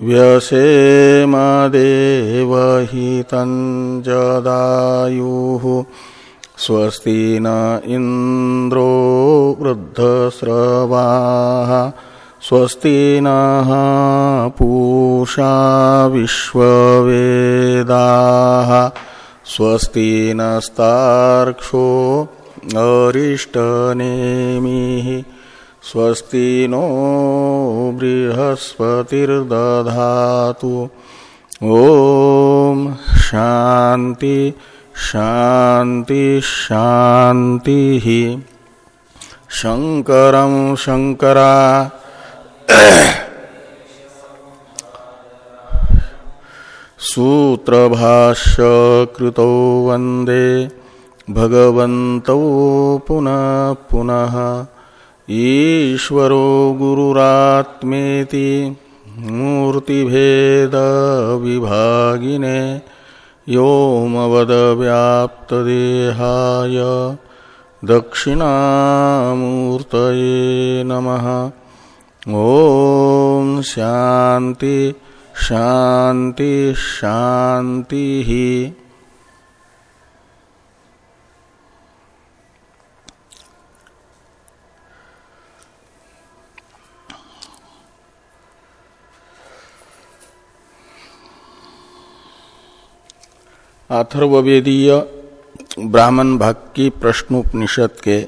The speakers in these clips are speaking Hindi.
पश्येमाक्षभिर्जत्राः स्थिरैरङ्गैस्तुष्टुवागुंशस्तनूभिर्व्यसेमदेवहितञ्जदायुः स्वस्ति न इन्द्रो वृद्धस्रवाः स्वस्ति नः पूषा विश्ववेदाः स्वस्ति नस्तार्क्षो अरिष्टनेमिः स्वस्ति नो बृहस्पतिर्दधातु। ॐ शान्ति शान्ति, शान्तिः। शङ्करं शङ्करा। सूत्रभाष्य कृतौ वंदे। भगवन्तौ पुनः पुनः। ईश्वरो गुरुरात्मेति मूर्तिभेदविभागिने व्योमवदव्याप्तदेहाय दक्षिणामूर्तये नमः। ॐ शान्ति शान्ति शान्तिः। अथर्वेदीय ब्राह्मण भाग की प्रश्नोपनिषद के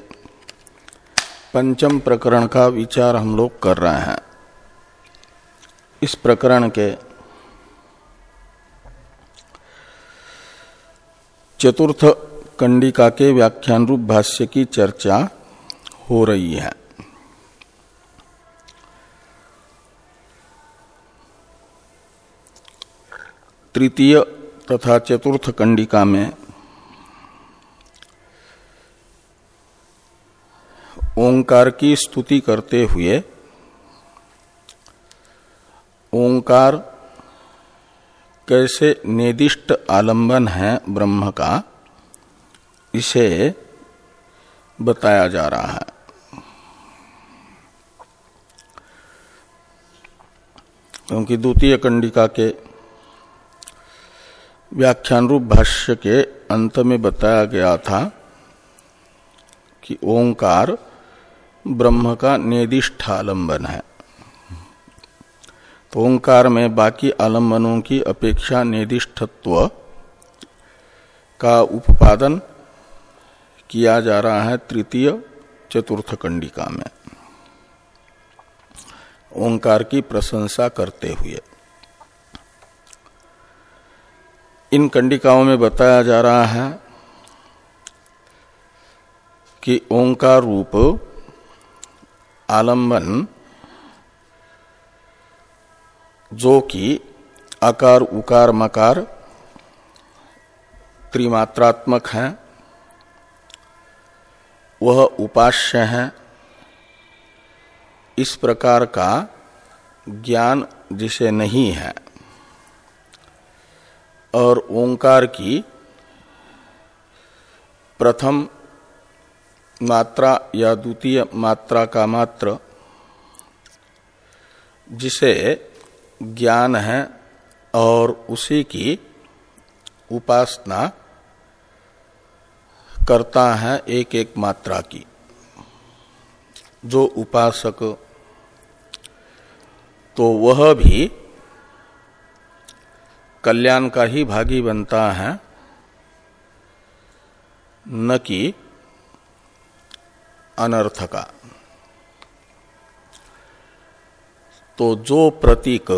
पंचम प्रकरण का विचार हम लोग कर रहे हैं। इस प्रकरण के चतुर्थ कंडिका के व्याख्यान रूप भाष्य की चर्चा हो रही है। तृतीय तथा चतुर्थ कंडिका में ओंकार की स्तुति करते हुए ओंकार कैसे निर्दिष्ट आलंबन है ब्रह्म का, इसे बताया जा रहा है। क्योंकि द्वितीय कंडिका के व्याख्यान रूप भाष्य के अंत में बताया गया था कि ओंकार ब्रह्म का निर्दिष्ट आलंबन है। तो ओंकार में बाकी आलंबनों की अपेक्षा निर्दिष्टत्व का उपादन किया जा रहा है तृतीय चतुर्थ कंडिका में। ओंकार की प्रशंसा करते हुए। इन कंडिकाओं में बताया जा रहा है कि ओंकार रूप आलंबन जो कि आकार, उकार, मकार, त्रिमात्रात्मक है, वह उपास्य है। इस प्रकार का ज्ञान जिसे नहीं है। और ओंकार की प्रथम मात्रा या द्वितीय मात्रा का मात्र, जिसे ज्ञान है और उसी की उपासना करता है एक एक मात्रा की। जो उपासक तो वह भी कल्याण का ही भागी बनता है। न कि अनर्थ का। तो जो प्रतीक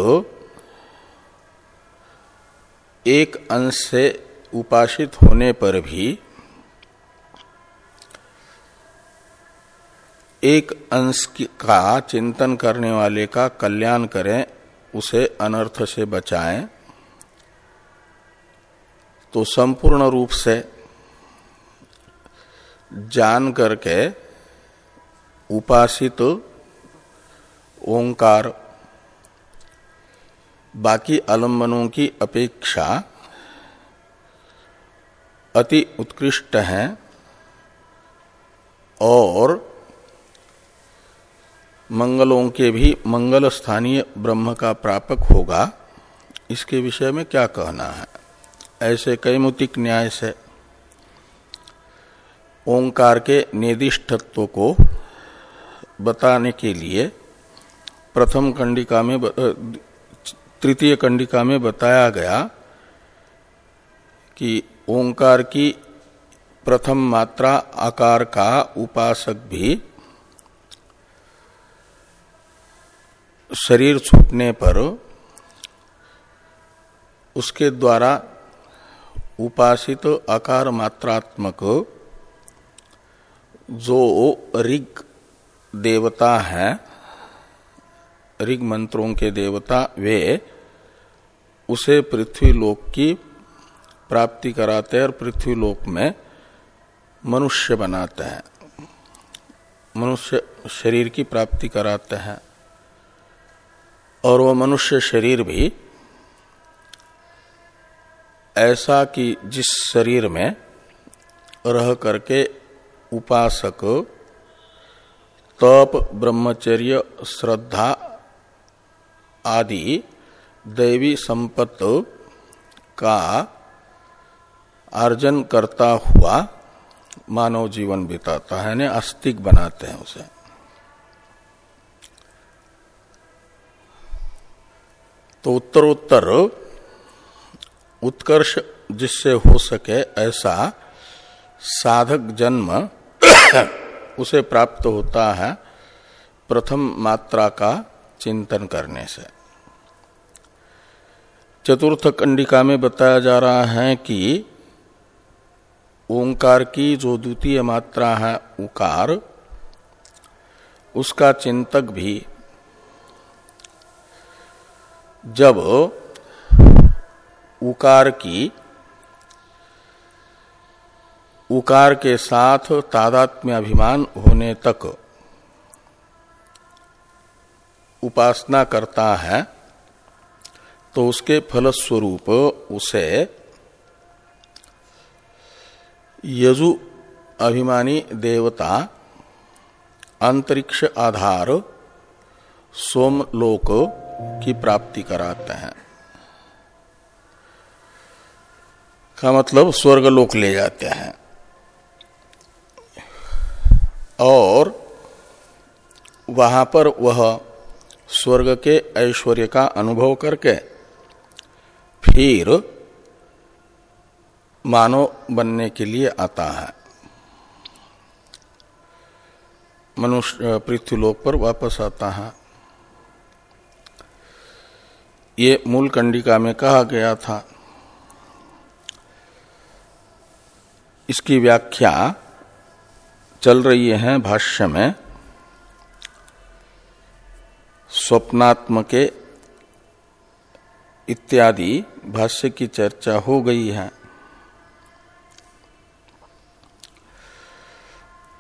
एक अंश से उपासित होने पर भी एक अंश का चिंतन करने वाले का कल्याण करें, उसे अनर्थ से बचाएँ। तो संपूर्ण रूप से जान करके उपासित ओंकार, बाकी अलंबनों की अपेक्षा अति उत्कृष्ट हैं और मंगलों के भी मंगल स्थानीय ब्रह्म का प्रापक होगा। इसके विषय में क्या कहना है? ऐसे कैमुतिक न्याय से ओंकार के निर्दिष्टत्व को बताने के लिए प्रथम कंडिका में तृतीय कंडिका में बताया गया कि ओंकार की प्रथम मात्रा आकार का उपासक भी शरीर छूटने पर उसके द्वारा उपासित आकार मात्रात्मक जो ऋग देवता है, ऋग मंत्रों के देवता, वे उसे पृथ्वी लोक की प्राप्ति कराते हैं और पृथ्वी लोक में मनुष्य बनाते हैं। मनुष्य शरीर की प्राप्ति कराते हैं। और वह मनुष्य शरीर भी ऐसा कि जिस शरीर में रह करके उपासक, तप, ब्रह्मचर्य, श्रद्धा आदि, दैवी संपत्त का अर्जन करता हुआ मानव जीवन बिताता है, यानी अस्तिक बनाते हैं उसे। तो उत्तरोत्तर उत्कर्ष जिससे हो सके ऐसा साधक जन्म उसे प्राप्त होता है प्रथम मात्रा का चिंतन करने से। चतुर्थ कंडिका में बताया जा रहा है कि ओंकार की जो द्वितीय मात्रा है उकार, उसका चिंतक भी जब उकार की, उकार के साथ तादात्म्य अभिमान होने तक उपासना करता है तो उसके फलस्वरूप उसे यजु अभिमानी देवता, अंतरिक्ष आधार, सोमलोक की प्राप्ति कराते हैं। का मतलब स्वर्गलोक ले जाते हैं। और वहाँ पर वह स्वर्ग के ऐश्वर्य का अनुभव करके फिर मानव बनने के लिए आता है। मनुष्य पृथ्वीलोक पर वापस आता है। ये मूल कंडिका में कहा गया था इसकी व्याख्या चल रही है भाष्य में स्वप्नात्म के इत्यादि भाष्य की चर्चा हो गई है।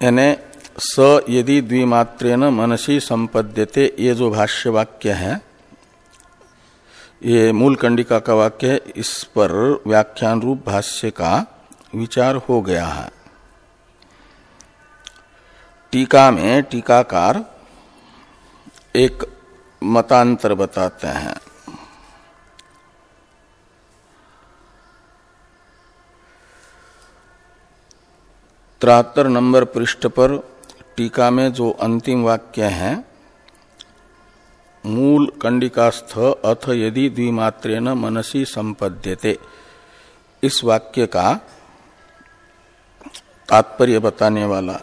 यानी स यदि द्विमात्रेन मनसी संपद्यते, ये जो भाष्य वाक्य है, ये मूल कंडिका का वाक्य है, इस पर व्याख्यान रूप भाष्य का विचार हो गया है। टीका में टीकाकार एक मतांतर बताते हैं। तिहत्तर नंबर पृष्ठ पर टीका में जो अंतिम वाक्य है, मूल कंडिकास्थ अथ यदि द्विमात्रेन मनसी संपद्यते। इस वाक्य का तात्पर्य बताने वाला।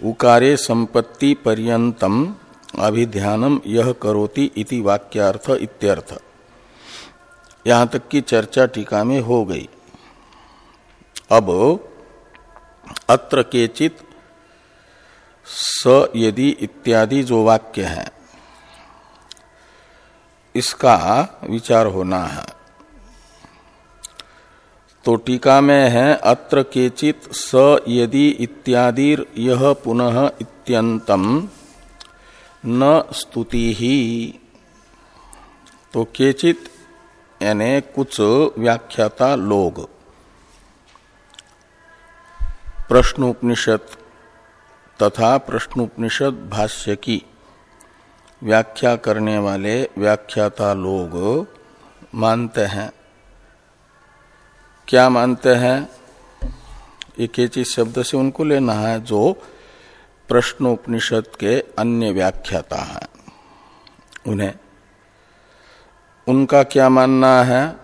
उकारे संपत्ति पर्यंतम अभिध्यानम यह करोति इति वाक्यार्थ इत्यर्थ। यहाँ तक की चर्चा टीका में हो गई। अब अत्र केचित स यदि इत्यादि जो वाक्य है, इसका विचार होना है। तो टीका में है, अत्र केचित स यदि इत्यादि यह पुनः इत्यंतम न स्तुति। ही तो केचित यानी कुछ व्याख्याता लोग। प्रश्नोपनिषद तथा प्रश्नोपनिषद भाष्य की। व्याख्या करने वाले व्याख्याता लोग मानते हैं। क्या मानते हैं? एक चीज़ शब्द से उनको लेना है जो प्रश्नोपनिषद के अन्य व्याख्याता हैं। उन्हें, उनका क्या मानना है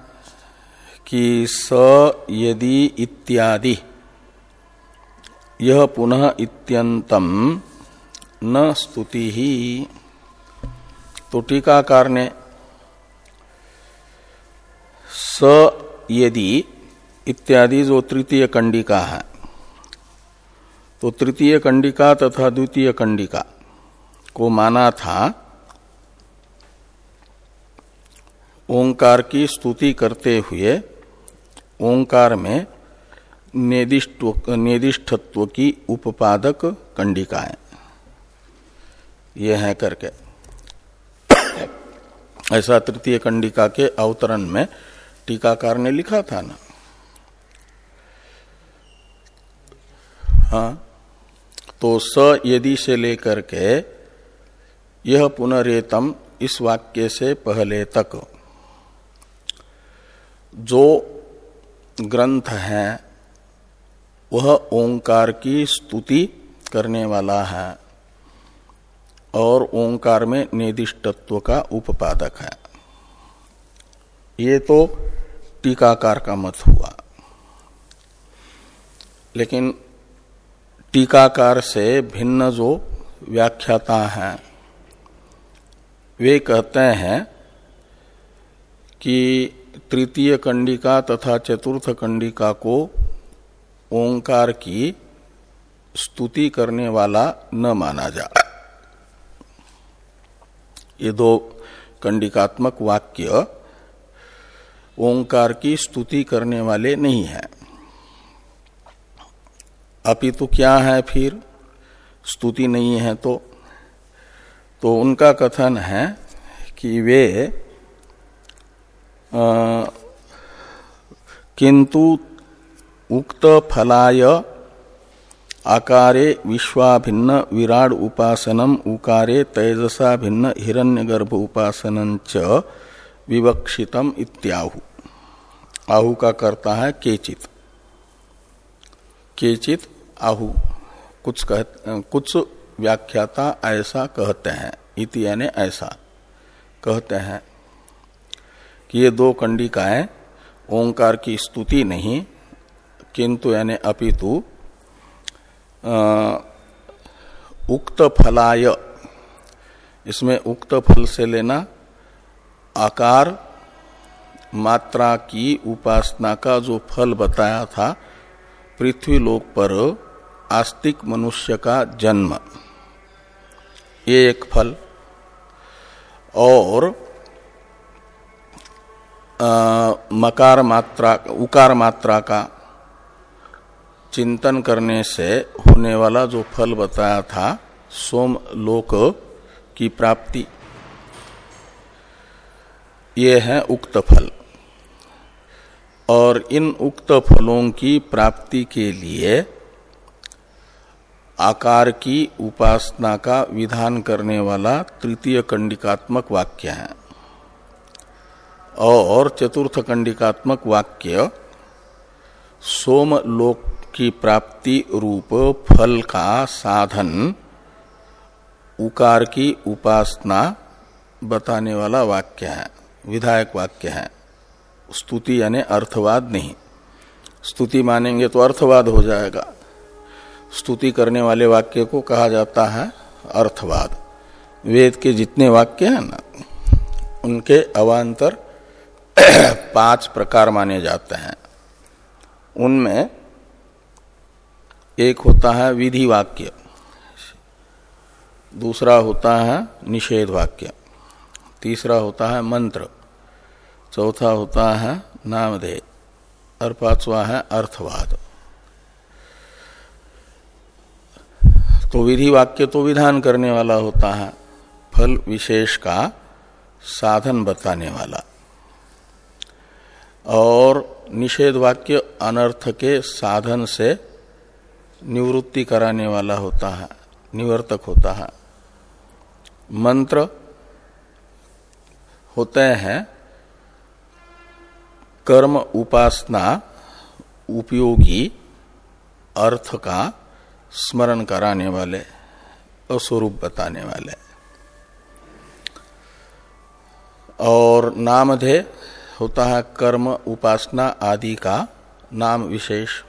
कि स, यदि, इत्यादि, यह पुनः इत्यंतम न स्तुति ही। तो टीकाकार ने, स, यदि इत्यादि जो तृतीय कंडिका है। तो तृतीय कंडिका तथा द्वितीय कंडिका को माना था, ओंकार की स्तुति करते हुए ओंकार में निर्दिष्टत्व की उपादक कंडिकाएँ। ये है करके। ऐसा तृतीय कंडिका के अवतरण में टीकाकार ने लिखा था ना। हाँ? तो स यदि से लेकर के यह पुनरेतम इस वाक्य से पहले तक जो ग्रंथ है, वह ओंकार की स्तुति करने वाला है और ओंकार में निर्दिष्टत्व का उपादक है। ये तो टीकाकार का मत हुआ। लेकिन टीकाकार से भिन्न जो व्याख्याता हैं, वे कहते हैं कि तृतीय कंडिका तथा चतुर्थ कंडिका को ओंकार की स्तुति करने वाला न माना जा ये दो कंडिकात्मक वाक्य ओंकार की स्तुति करने वाले नहीं है। अपितु तो क्या है फिर? स्तुति नहीं है तो? तो उनका कथन है कि वे किंतु उक्त फलाय आकारे विश्वाभिन्न विराड उपासनम उकारे तेजसा भिन्न हिरण्यगर्भ उपासन च विवक्षितम इत्याहु। आहु का करता है केचित। केचित आहु, कुछ कह, कुछ व्याख्याता ऐसा कहते हैं, इति यानी ऐसा। कहते हैं कि ये दो कंडिकाएँ, ओंकार की स्तुति नहीं, किंतु यानी अपितु उक्त फलाय, इसमें उक्त फल से लेना, आकार, मात्रा की उपासना का जो फल बताया था, पृथ्वी लोक पर आस्तिक मनुष्य का जन्म। ये एक फल। और आ, मकार मात्रा उकार मात्रा का चिंतन करने से होने वाला जो फल बताया था सोम लोक की प्राप्ति ये है उक्त फल। और इन उक्त फलों की प्राप्ति के लिए आकार की उपासना का विधान करने वाला तृतीय कंडिकात्मक वाक्य है। और चतुर्थ कंडिकात्मक वाक्य सोम लोक की प्राप्ति रूप फल का साधन, उकार की उपासना बताने वाला वाक्य है, विधायक वाक्य है। स्तुति यानी अर्थवाद नहीं। स्तुति मानेंगे तो अर्थवाद हो जाएगा। स्तुति करने वाले वाक्य को कहा जाता है अर्थवाद। वेद के जितने वाक्य हैं ना, उनके अवान्तर पाँच प्रकार माने जाते हैं। उनमें एक होता है विधि वाक्य, दूसरा होता है निषेध वाक्य, तीसरा होता है मंत्र, चौथा होता है नामधेय, और पांचवा है अर्थवाद। तो विधि वाक्य तो विधान करने वाला होता है, फल विशेष का साधन बताने वाला। और निषेध वाक्य अनर्थ के साधन से निवृत्ति कराने वाला होता है, निवर्तक होता है। मंत्र होते हैं, कर्म उपासना उपयोगी, अर्थ का स्मरण कराने वाले और स्वरूप बताने वाले। और नामधेय होता है कर्म, उपासना आदि का नाम विशेष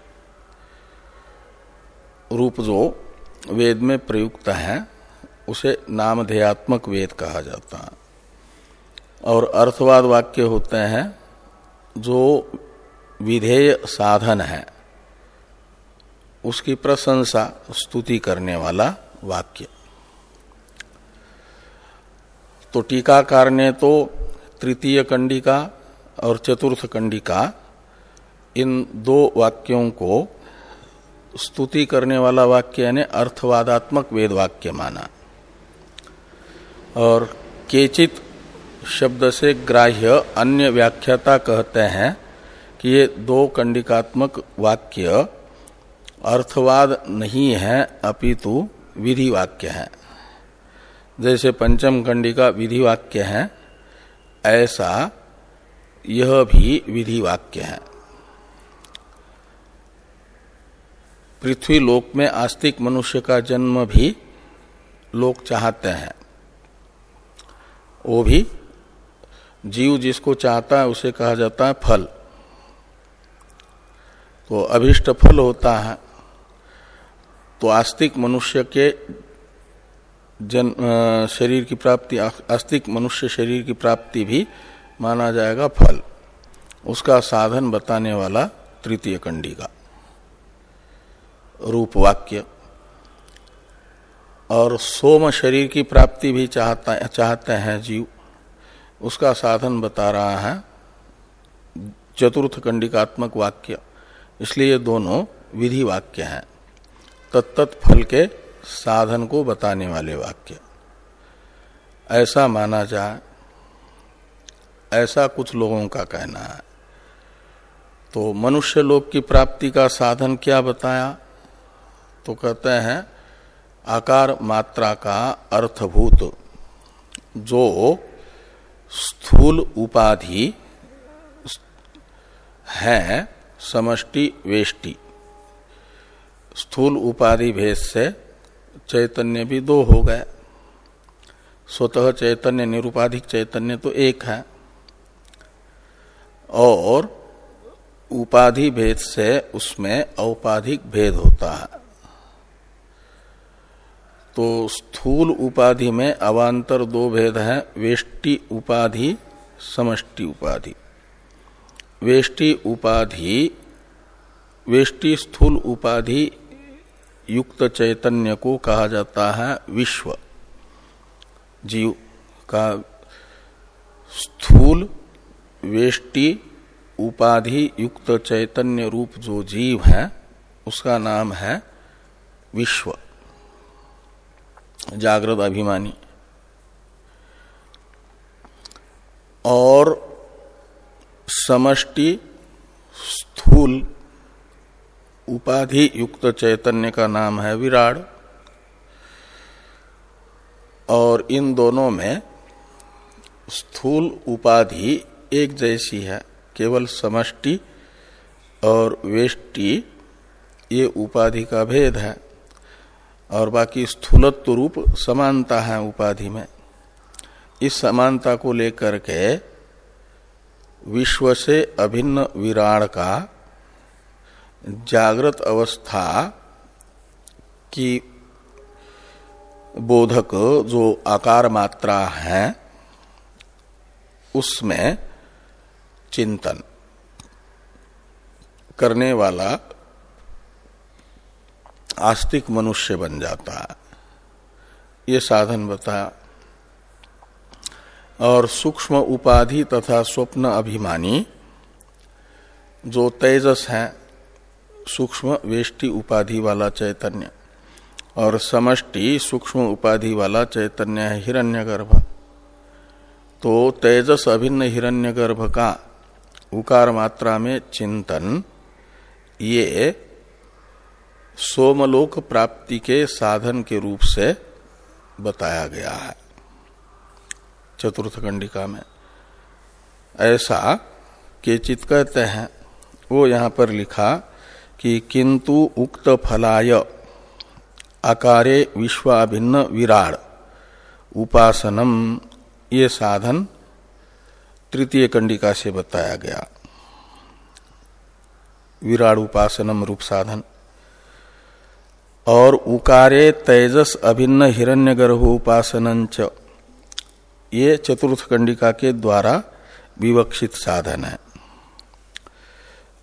रूप जो वेद में प्रयुक्त है, उसे नामधेयात्मक वेद कहा जाता है। और अर्थवाद वाक्य होते हैं, जो विधेय साधन है। उसकी प्रशंसा, स्तुति करने वाला वाक्य। तो टीकाकार ने तो तृतीय कंडिका और चतुर्थ कंडिका, इन दो वाक्यों को स्तुति करने वाला वाक्य यानी अर्थवादात्मक वेद वाक्य माना। और केचित शब्द से ग्राह्य अन्य व्याख्याता कहते हैं कि ये दो कंडिकात्मक वाक्य अर्थवाद नहीं है, अपितु विधि वाक्य है। जैसे पंचम कंडिका विधि वाक्य है, ऐसा यह भी विधि वाक्य है। पृथ्वी लोक में आस्तिक मनुष्य का जन्म भी लोग चाहते हैं। वो भी जीव जिसको चाहता है, उसे कहा जाता है फल। तो अभिष्ट फल होता है। तो आस्तिक मनुष्य के जन शरीर की प्राप्ति आस्तिक मनुष्य शरीर की प्राप्ति भी माना जाएगा फल। उसका साधन बताने वाला तृतीय कंडी का रूप वाक्य। और सोम शरीर की प्राप्ति भी चाहता, चाहते हैं जीव। उसका साधन बता रहा है चतुर्थ कंडिकात्मक वाक्य। इसलिए दोनों विधि वाक्य हैं। तत्त फल के साधन को बताने वाले वाक्य। ऐसा माना जाए ऐसा कुछ लोगों का कहना है। तो मनुष्य लोक की प्राप्ति का साधन क्या बताया? तो कहते हैं, आकार मात्रा का अर्थभूत, जो स्थूल उपाधि है, समष्टि, वेष्टि। स्थूल उपाधि भेद से चैतन्य भी दो हो गए। स्वतः चैतन्य, निरुपाधिक चैतन्य तो एक है। और उपाधि भेद से उसमें औपाधिक भेद होता है। तो स्थूल उपाधि में अवांतर दो भेद हैं, वेष्टि उपाधि, समष्टि उपाधि। वेष्टि उपाधि, वेष्टि स्थूल उपाधि युक्त चैतन्य को कहा जाता है विश्व। जीव का स्थूल, वेष्टि, उपाधि, युक्त चैतन्य रूप जो जीव है, उसका नाम है विश्व। जागृत अभिमानी। और समष्टि स्थूल उपाधि युक्त चैतन्य का नाम है विराट। और इन दोनों में स्थूल उपाधि एक जैसी है, केवल समष्टि और वेष्टि, ये उपाधि का भेद है। और बाकी स्थूलत्व रूप समानता है उपाधि में। इस समानता को लेकर के विश्व से अभिन्न विराड का जागृत अवस्था की बोधक जो आकार मात्रा है, उसमें चिंतन करने वाला आस्तिक मनुष्य बन जाता है। ये साधन बताया और सूक्ष्म उपाधि तथा स्वप्न अभिमानी जो तेजस है सूक्ष्म वेष्टि उपाधि वाला चैतन्य और समष्टि सूक्ष्म उपाधि वाला चैतन्य है हिरण्यगर्भ। तो तेजस अभिन्न हिरण्यगर्भ का उकार मात्रा में चिंतन, ये सोमलोक प्राप्ति के साधन के रूप से बताया गया है। चतुर्थ कंडिका में ऐसा केचित कहते हैं, वो यहाँ पर लिखा कि किंतु उक्त फलाय आकारे विश्वाभिन्न विराड उपासनम ये साधन तृतीय कंडिका से बताया गया। विराड उपासनम रूप साधन। और उकारे तेजस अभिन्न हिरण्यगर्भ उपासन ये चतुर्थ कंडिका के द्वारा विवक्षित साधन है।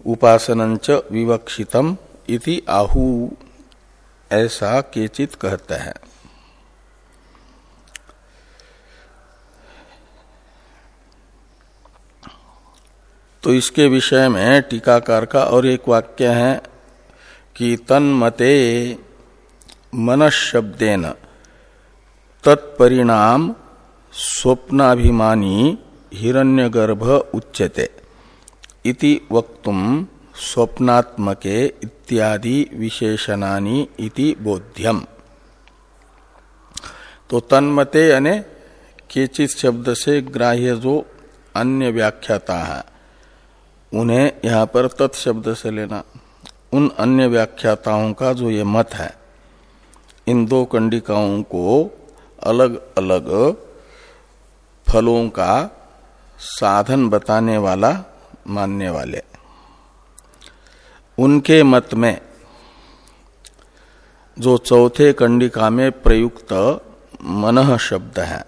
उपासन विवक्षितम इति आहु। ऐसा केचित कहते हैं। तो इसके विषय में टीकाकार का और एक वाक्य है कि तन्मते मनशब्देन तत्परिणाम स्वप्नाभिमानी हिरण्यगर्भ उच्यते। इति वक्तुम स्वप्नात्मके इत्यादि विशेषणानि इति बोध्यम। तो तन्मते यानी केचित शब्द से ग्राह्य जो अन्य व्याख्याता। है उन्हें यहाँ पर तत्शब्द से लेना। उन अन्य व्याख्याताओं का जो ये मत है, इन दो कंडिकाओं को अलग अलग फलों का साधन बताने वाला मानने वाले। उनके मत में जो चौथे कंडिका में प्रयुक्त मन शब्द है,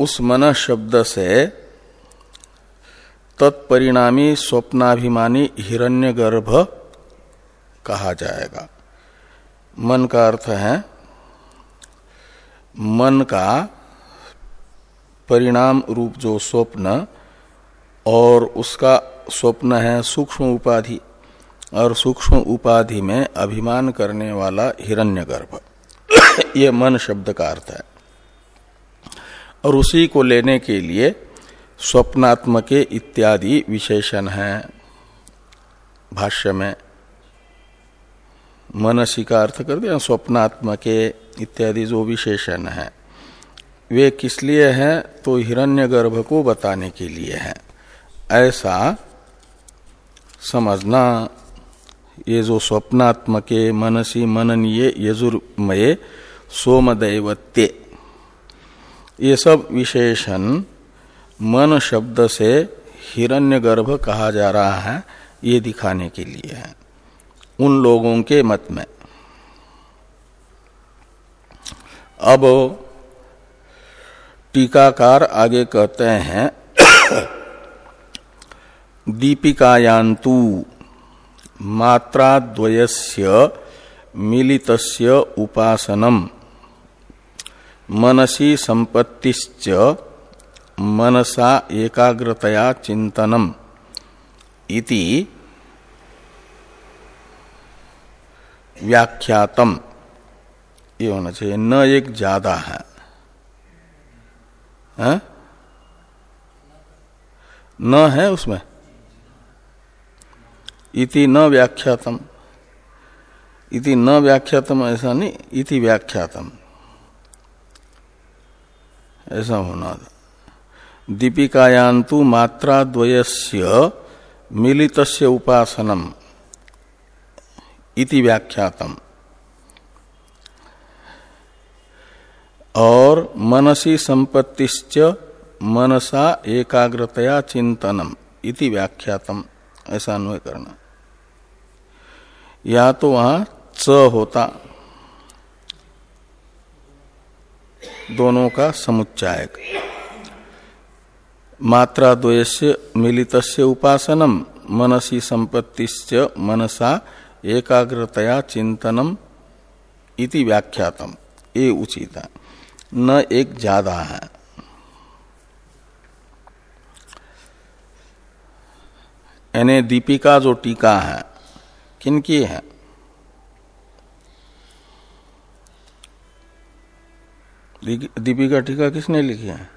उस मन शब्द से तत्परिणामी स्वप्नाभिमानी हिरण्यगर्भ कहा जाएगा। मन का अर्थ है, मन का परिणाम रूप जो स्वप्न और उसका स्वप्न है सूक्ष्म उपाधि, और सूक्ष्म उपाधि में अभिमान करने वाला हिरण्यगर्भ। ये मन शब्द का अर्थ है। और उसी को लेने के लिए स्वप्नात्मके इत्यादि विशेषण है। भाष्य में मनसी का अर्थ कर दिया, स्वप्नात्मके इत्यादि जो विशेषण है। वे किस लिए हैं? तो हिरण्यगर्भ को बताने के लिए हैं। ऐसा समझना, ये जो स्वप्नात्मके मनसी मननीय यजुर्मय सोमदैवत्य। ये सब विशेषण मन शब्द से हिरण्यगर्भ कहा जा रहा है, ये दिखाने के लिए है, उन लोगों के मत में। अब टीकाकार आगे कहते हैं दीपिकायांतु मात्राद्वयस्य मिलितस्य उपासनम। मनसी संपत्तिश्च मनसा एकाग्रतया चिंतनम इति व्याख्यातम। ये होना चाहिए न एक ज़्यादा है, है? न है उसमें? इति न व्याख्यातम। इति न व्याख्यातम ऐसा नहीं, इति व्याख्यातम। ऐसा होना दीपिकायांतु मात्रा द्वयस्य मिलित उपासनम। इति व्याख्यातम। और मनसी संपत्तिश्च मनसा एकाग्रतया चिंतनम। इति व्याख्यातम। ऐसा अन्वय करना। या तो वहाँ च होता। दोनों का समुच्चायक। मात्रा द्वयस्य मिलितस्य उपासनम, मनसी संपत्ति मनसा एकाग्रतया चिंतनम इति व्याख्यातम। ये उचित। न एक ज़्यादा है। यानी दीपिका जो टीका है किन की है? दीपिका टीका किसने लिखी है?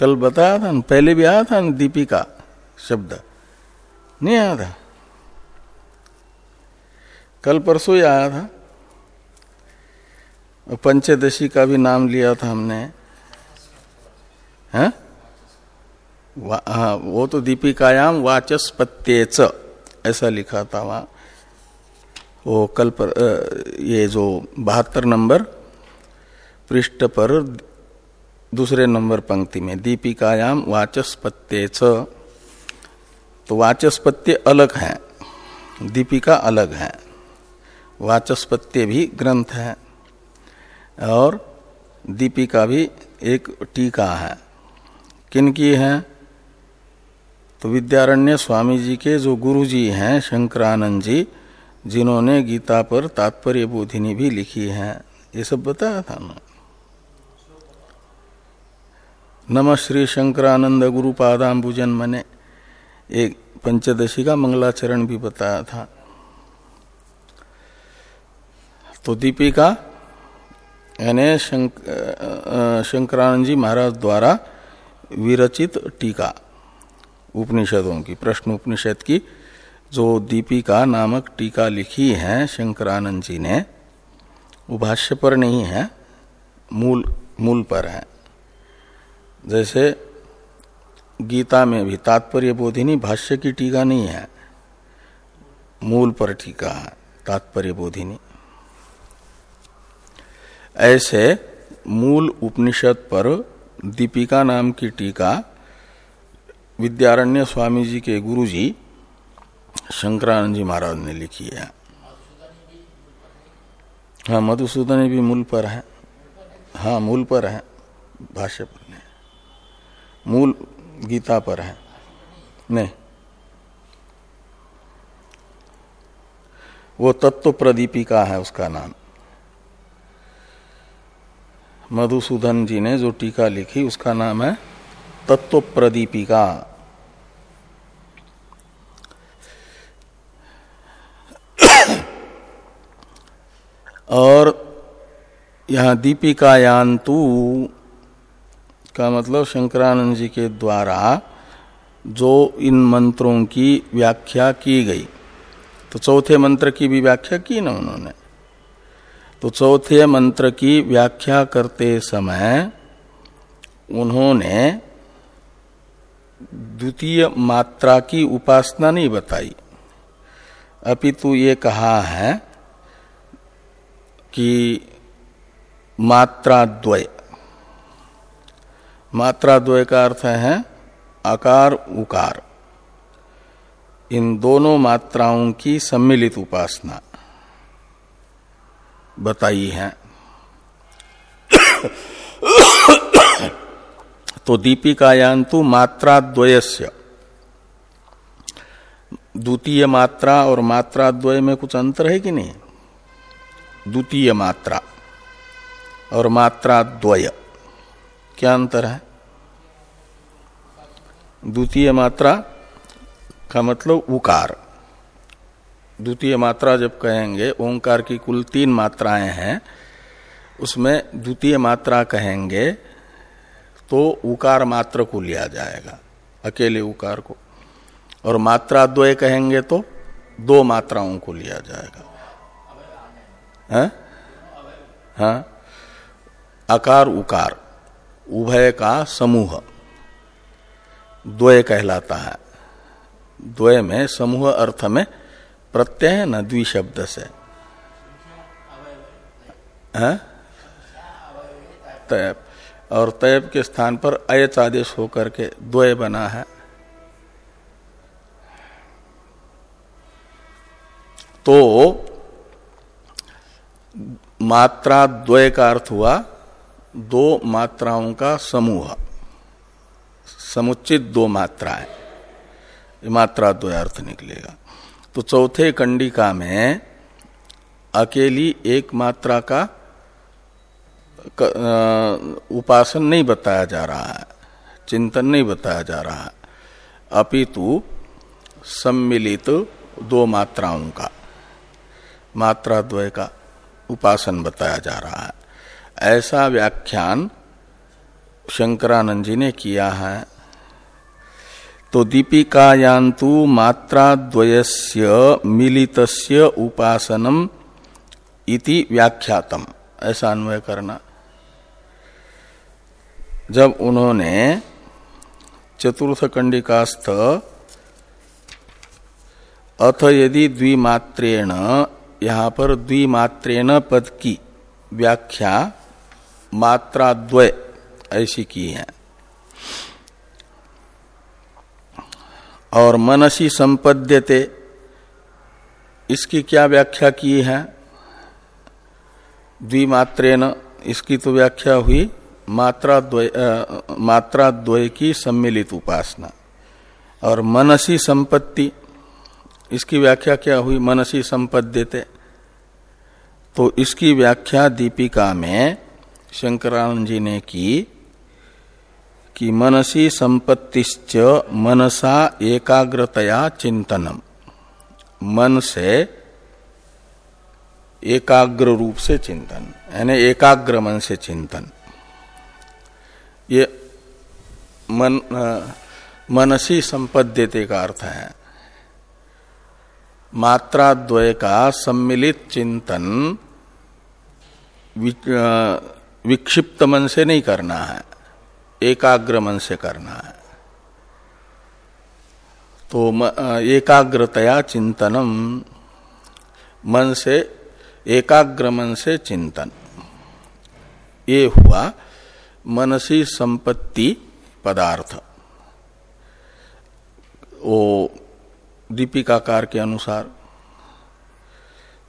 कल बताया था पहले भी आया था ना दीपिका शब्द? नहीं आया था। कल परसों ही आया था। पंचदशी का भी नाम लिया था हमने। हैं? हाँ वो तो दीपिकायाम वाचस्पत्येच, ऐसा लिखा था वहाँ। वो कल पर ये जो बहत्तर नंबर, पृष्ठ पर दूसरे नंबर पंक्ति में दीपिकायाम वाचस्पत्येच। तो वाचस्पत्य अलग है, दीपिका अलग है, वाचस्पत्य भी ग्रंथ है, और दीपिका भी एक टीका है। किन की है? तो विद्यारण्य स्वामी जी के जो गुरु जी हैं शंकरानंद जी जिन्होंने गीता पर तात्पर्य बोधिनी भी लिखी है। ये सब बताया था ना? नम श्री शंकरानंद गुरु पादाम्बुजन मने। एक पंचदशी का मंगलाचरण भी बताया था। तो दीपिका यानी शंक, शंकरानंद जी महाराज द्वारा विरचित टीका। उपनिषदों की प्रश्न उपनिषद की, जो दीपिका नामक टीका लिखी है शंकरानंद जी ने, वो भाष्य पर नहीं है, मूल मूल पर है। जैसे गीता में भी तात्पर्य बोधिनी भाष्य की टीका नहीं है, मूल पर टीका है, तात्पर्य बोधिनी। ऐसे मूल उपनिषद पर दीपिका नाम की टीका विद्यारण्य स्वामी जी के गुरु जी शंकरानंद जी महाराज ने लिखी है। हाँ मधुसूदन भी मूल पर है। हाँ मूल पर है। भाष्य पर नहीं। मूल गीता पर है। नहीं। वो तत्व प्रदीपिका है उसका नाम। मधुसूदन जी ने जो टीका लिखी, उसका नाम है तत्व प्रदीपिका और यहाँ दीपिकायांतु का मतलब शंकरानंद जी के द्वारा जो इन मंत्रों की व्याख्या की गई। तो चौथे मंत्र की भी व्याख्या की ना उन्होंने? तो चौथे मंत्र की व्याख्या करते समय उन्होंने द्वितीय मात्रा की उपासना नहीं बताई। अपितु ये कहा है कि मात्रा द्वय। मात्रा द्वय का अर्थ है आकार, उकार। इन दोनों मात्राओं की सम्मिलित उपासना बताई है। तो दीपिकायांतु मात्रा द्वयस्य द्वितीय मात्रा और मात्रा द्वय में कुछ अंतर है कि नहीं? द्वितीय मात्रा और मात्रा द्वय क्या अंतर है? द्वितीय मात्रा का मतलब उकार। द्वितीय मात्रा जब कहेंगे, ओंकार की कुल तीन मात्राएँ हैं, उसमें द्वितीय मात्रा कहेंगे तो उकार मात्र को लिया जाएगा, अकेले उकार को। और मात्रा द्वय कहेंगे तो दो मात्राओं को लिया जाएगा। है? हाँ? आकार, उकार, उभय का समूह। द्वय कहलाता है। द्वय में समूह अर्थ में प्रत्यय है न द्विशब्द से। है? और तैब के स्थान पर अयच आदेश होकर के द्वय बना है। तो मात्रा द्वय का अर्थ हुआ दो मात्राओं का समूह। समुचित दो मात्राएँ मात्रा द्वय अर्थ निकलेगा। तो चौथे कंडिका में अकेली एक मात्रा का उपासन नहीं बताया जा रहा है, चिंतन नहीं बताया जा रहा है। अपितु सम्मिलित दो मात्राओं का मात्रा द्वय का उपासन बताया जा रहा है। ऐसा व्याख्यान शंकरानंद जी ने किया है। तो दीपिकायांतु मात्राद्वयस्य मिलितस्य उपासनम इति व्याख्यातम। ऐसा अन्वय करना। जब उन्होंने चतुर्थ कंडिकास्थ अथ यदि द्विमात्रेण, यहाँ पर द्विमात्रेण पद की व्याख्या मात्राद्वय ऐसी की है। और मनसी संपद्यते, इसकी क्या व्याख्या की है? द्विमात्रेन इसकी तो व्याख्या हुई मात्रा द्वय मात्रा द्वय की सम्मिलित उपासना। और मनसी संपत्ति, इसकी व्याख्या क्या हुई? मनसी संपत्ति देते तो इसकी व्याख्या दीपिका में शंकरानंद जी ने की कि मनसी संपत्तिश्च मनसा एकाग्रतया चिंतनम। मन से एकाग्र रूप से चिंतन, यानी एकाग्र मन से चिंतन। ये मन मनसी संपद्यते का अर्थ है। मात्रा द्वय का सम्मिलित चिंतन विक्षिप्त मन से नहीं करना है, एकाग्र मन से करना है। तो एकाग्रतया चिंतनम, मन से, एकाग्र मन से चिंतन। ये हुआ मनसी संपत्ति पदार्थ। वो दीपिकाकार के अनुसार।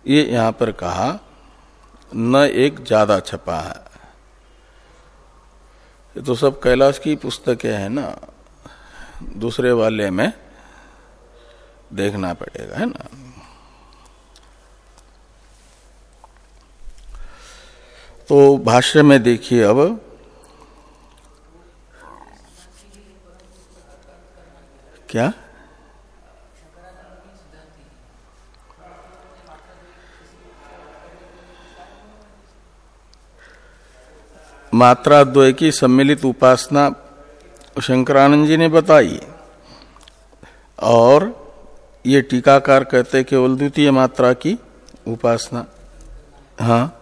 ये यहाँ पर कहा, न एक ज़्यादा छपा है। ये तो सब कैलाश की पुस्तकें हैं ना। दूसरे वाले में देखना पड़ेगा, है ना। तो भाष्य में देखिए अब क्या? मात्रा द्वय की सम्मिलित उपासना शंकरानंद जी ने बताई। और ये टीकाकार कहते केवल द्वितीय मात्रा की उपासना। हाँ।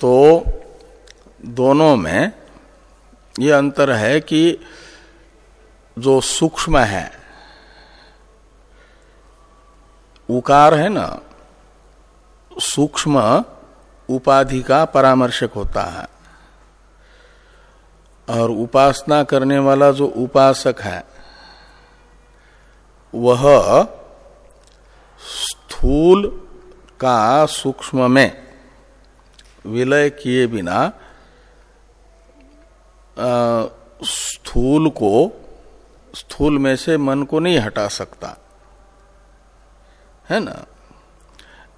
तो दोनों में ये अंतर है कि जो सूक्ष्म है, उकार है ना, सूक्ष्म उपाधि का परामर्शक होता है। और उपासना करने वाला जो उपासक है, वह स्थूल का सूक्ष्म में विलय किए बिना स्थूल को स्थूल में से मन को नहीं हटा सकता। है ना?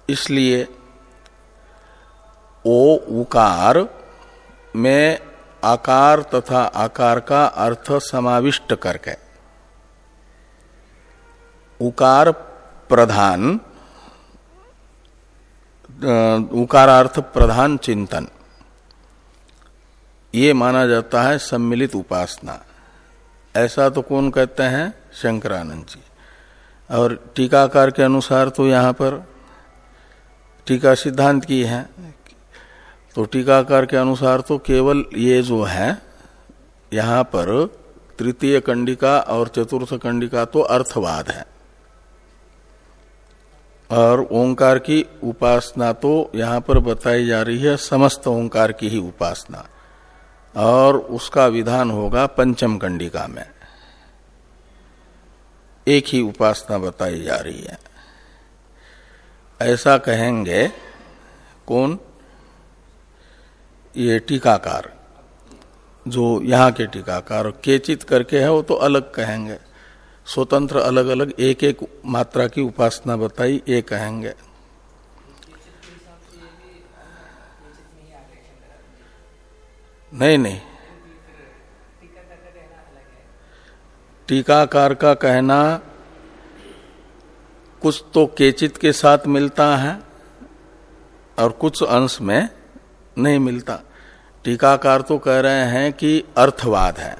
इसलिए ओ उकार में आकार तथा आकार का अर्थ समाविष्ट करके। उकार प्रधान उकारार्थ प्रधान चिंतन। ये माना जाता है सम्मिलित उपासना। ऐसा तो कौन कहते हैं? शंकरानंद जी। और टीकाकार के अनुसार तो यहाँ पर टीका सिद्धांत की है। तो टीकाकार के अनुसार तो केवल ये जो है, यहाँ पर तृतीय कंडिका और चतुर्थ कंडिका तो अर्थवाद है। और ओंकार की उपासना तो यहाँ पर बताई जा रही है, समस्त ओंकार की ही उपासना। और उसका विधान होगा पंचम कंडिका में। एक ही उपासना बताई जा रही है। ऐसा कहेंगे, कौन? ये टीकाकार, जो यहाँ के टीकाकार, केचित करके है, वो तो अलग कहेंगे। स्वतंत्र अलग अलग एक एक मात्रा की उपासना बताई, ये कहेंगे। नहीं नहीं। टीकाकार का कहना, कुछ तो केचित के साथ मिलता है और कुछ अंश में नहीं मिलता। टीकाकार तो कह रहे हैं कि अर्थवाद है,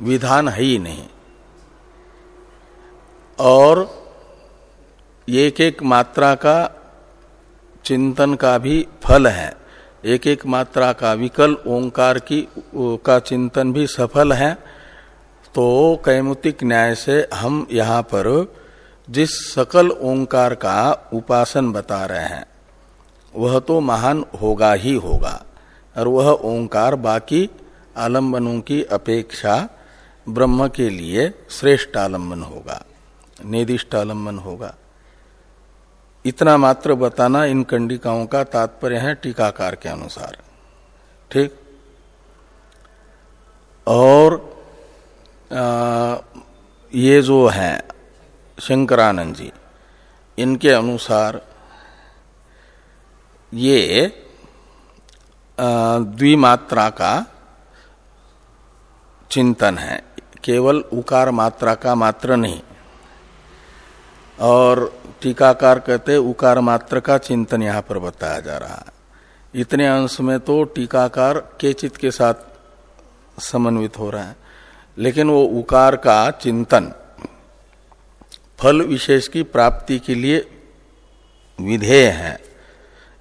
विधान है ही नहीं। और एक एक मात्रा का चिंतन का भी फल है एक एक मात्रा का विकल ओंकार की, का चिंतन भी सफल है। तो कैमुतिक न्याय से हम यहाँ पर जिस सकल ओंकार का उपासन बता रहे हैं, वह तो महान होगा ही होगा, और वह ओंकार बाकी आलम्बनों की अपेक्षा ब्रह्म के लिए श्रेष्ठ आलंबन होगा निर्दिष्ट आलंबन होगा। इतना मात्र बताना इन कंडिकाओं का तात्पर्य है टीकाकार के अनुसार। ठीक? और ये जो है, शंकरानंद जी, इनके अनुसार ये द्विमात्रा का चिंतन है। केवल उकार मात्रा का मात्र नहीं। और टीकाकार कहते उकार मात्र का चिंतन यहाँ पर बताया जा रहा है। इतने अंश में तो टीकाकार केचित के साथ समन्वित हो रहा है। लेकिन वो उकार का चिंतन फल विशेष की प्राप्ति के लिए विधेय है।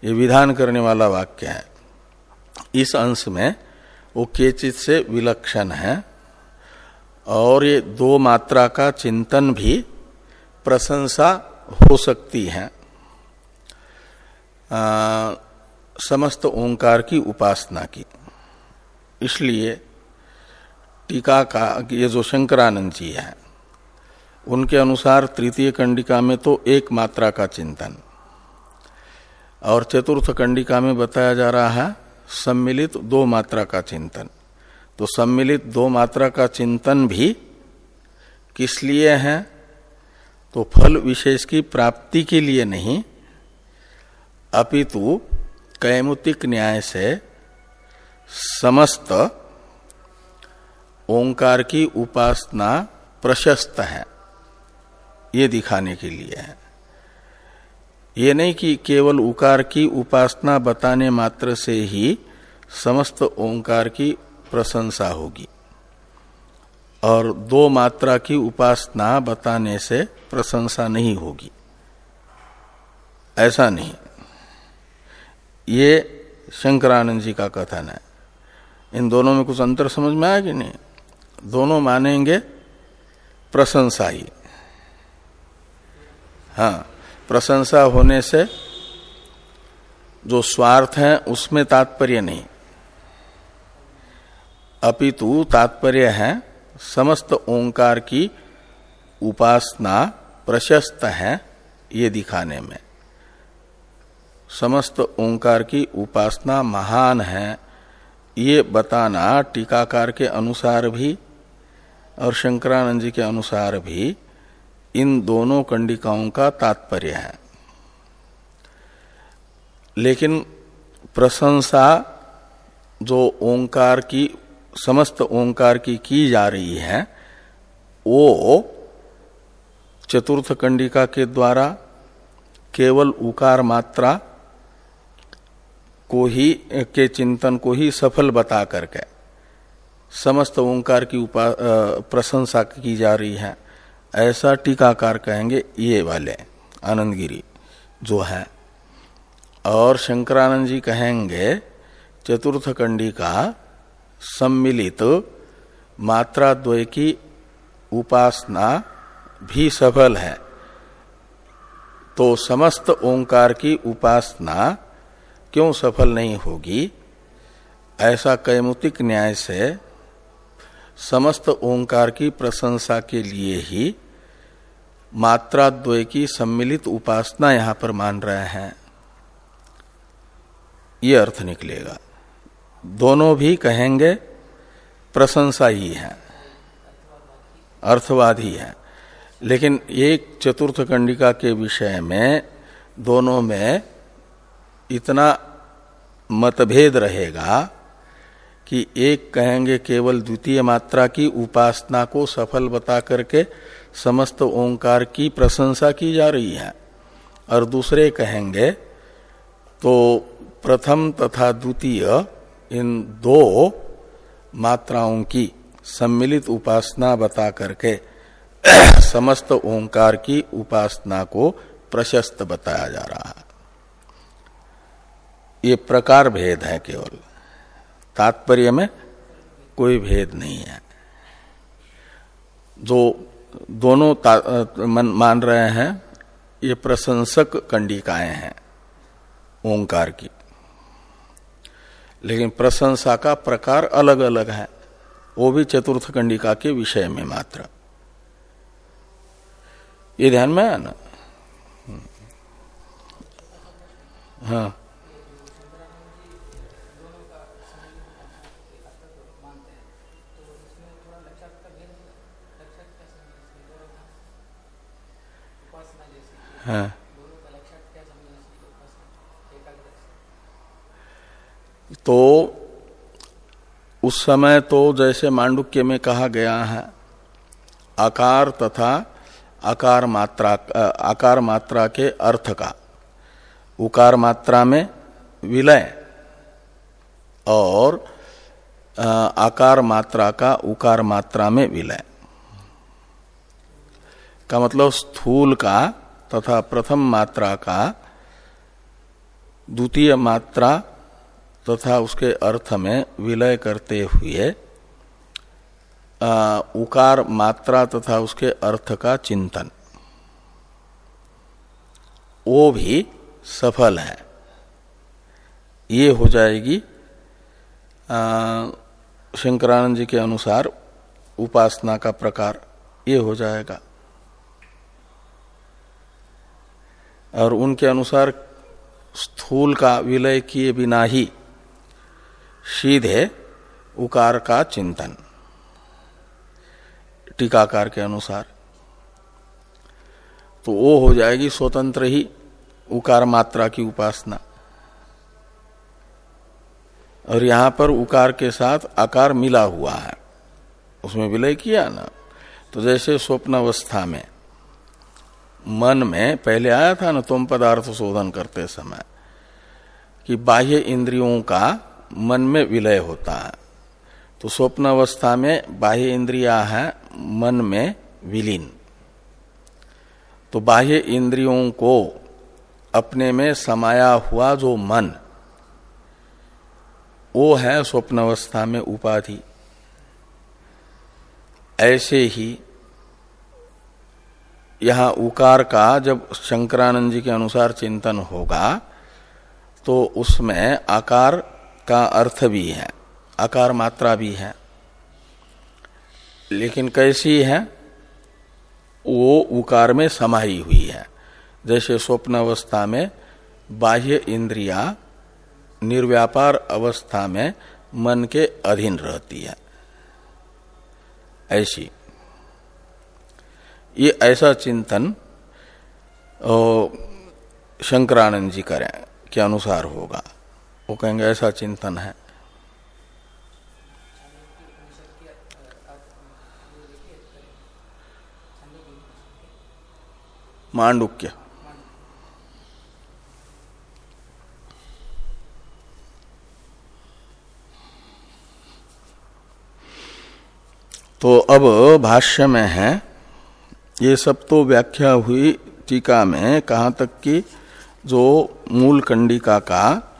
ये विधान करने वाला वाक्य है। इस अंश में वो केचित से विलक्षण है और ये दो मात्रा का चिंतन भी प्रशंसा हो सकती है। आ, समस्त ओंकार की उपासना की। इसलिए टीका का, ये जो शंकरानंद जी है, उनके अनुसार तृतीय कंडिका में तो एक मात्रा का चिंतन। और चतुर्थ कंडिका में बताया जा रहा है, सम्मिलित दो मात्रा का चिंतन। तो सम्मिलित दो मात्रा का चिंतन भी किस लिए है? तो फल विशेष की प्राप्ति के लिए नहीं, अपितु कैमुतिक न्याय से समस्त ओंकार की उपासना प्रशस्त है। ये दिखाने के लिए है। ये नहीं कि केवल उकार की उपासना बताने मात्र से ही समस्त ओंकार की प्रशंसा होगी और दो मात्रा की उपासना बताने से प्रशंसा नहीं होगी। ऐसा नहीं। ये शंकरानंद जी का कथन है। इन दोनों में कुछ अंतर समझ में आया कि नहीं? दोनों मानेंगे प्रशंसा ही हाँ प्रशंसा होने से जो स्वार्थ है, उसमें तात्पर्य नहीं। अपितु तात्पर्य है, समस्त ओंकार की उपासना प्रशस्त है ये दिखाने में। समस्त ओंकार की उपासना महान है, ये बताना टीकाकार के अनुसार भी और शंकरानंद जी के अनुसार भी इन दोनों कंडिकाओं का तात्पर्य है। लेकिन प्रशंसा जो ओंकार की, समस्त ओंकार की की जा रही है, वो चतुर्थ कंडिका के द्वारा केवल उकार मात्रा को ही, के चिंतन को ही सफल बता करके समस्त ओंकार की उपा प्रशंसा की जा रही है। ऐसा टीकाकार कहेंगे, ये वाले, आनंदगिरी, जो है। और शंकरानंद जी कहेंगे, चतुर्थ कंडी का सम्मिलित मात्रा द्वय की उपासना भी सफल है। तो समस्त ओंकार की उपासना क्यों सफल नहीं होगी? ऐसा कैमुतिक न्याय से समस्त ओंकार की प्रशंसा के लिए ही मात्रा द्वय की सम्मिलित उपासना यहाँ पर मान रहे हैं। ये अर्थ निकलेगा। दोनों भी कहेंगे, प्रशंसा ही है। अर्थवाद ही है। लेकिन एक चतुर्थ कंडिका के विषय में दोनों में इतना मतभेद रहेगा कि एक कहेंगे केवल द्वितीय मात्रा की उपासना को सफल बता करके समस्त ओंकार की प्रशंसा की जा रही है। और दूसरे कहेंगे तो प्रथम तथा द्वितीय इन दो मात्राओं की सम्मिलित उपासना बता करके समस्त ओंकार की उपासना को प्रशस्त बताया जा रहा है। ये प्रकार भेद है केवल। तात्पर्य में कोई भेद नहीं है। जो दोनों मान रहे हैं, ये प्रशंसक कंडिकाएँ हैं, ओंकार की। लेकिन प्रशंसा का प्रकार अलग अलग है। वो भी चतुर्थ कंडिका के विषय में मात्र। ये ध्यान में है ना? हाँ। हाँ। तो उस समय तो जैसे मांडुक्य में कहा गया है, आकार तथा आकार मात्रा आकार मात्रा के अर्थ का। उकार मात्रा में विलय और आकार मात्रा का उकार मात्रा में विलय। का मतलब स्थूल का तथा प्रथम मात्रा का द्वितीय मात्रा तथा उसके अर्थ में विलय करते हुए आ, उकार मात्रा तथा उसके अर्थ का चिंतन। वो भी सफल है। ये हो जाएगी शंकरानंद जी के अनुसार उपासना का प्रकार ये हो जाएगा। और उनके अनुसार स्थूल का विलय किए बिना ही सीधे उकार का चिंतन। टीकाकार के अनुसार। तो वो हो जाएगी स्वतंत्र ही उकार मात्रा की उपासना। और यहाँ पर उकार के साथ आकार मिला हुआ है। उसमें विलय किया ना। तो जैसे स्वप्न अवस्था में मन में पहले आया था ना, तुम पदार्थ शोधन करते समय, कि बाह्य इंद्रियों का मन में विलय होता है। तो स्वप्न अवस्था में बाह्य इंद्रिया है, मन में विलीन। तो बाह्य इंद्रियों को अपने में समाया हुआ जो मन, वो है स्वप्न अवस्था में उपाधि। ऐसे ही यहाँ उकार का जब शंकरानंद जी के अनुसार चिंतन होगा तो उसमें आकार का अर्थ भी है, आकार मात्रा भी है। लेकिन कैसी है? वो उकार में समाई हुई है। जैसे स्वप्न अवस्था में बाह्य इंद्रिया निर्व्यापार अवस्था में मन के अधीन रहती है। ऐसी। ये ऐसा चिंतन शंकरानंद जी करें के अनुसार होगा। वो कहेंगे, ऐसा चिंतन है। मांडुक्य। तो अब भाष्य में है ये सब तो व्याख्या हुई टीका में, कहा तक कि जो मूल कंडिका का,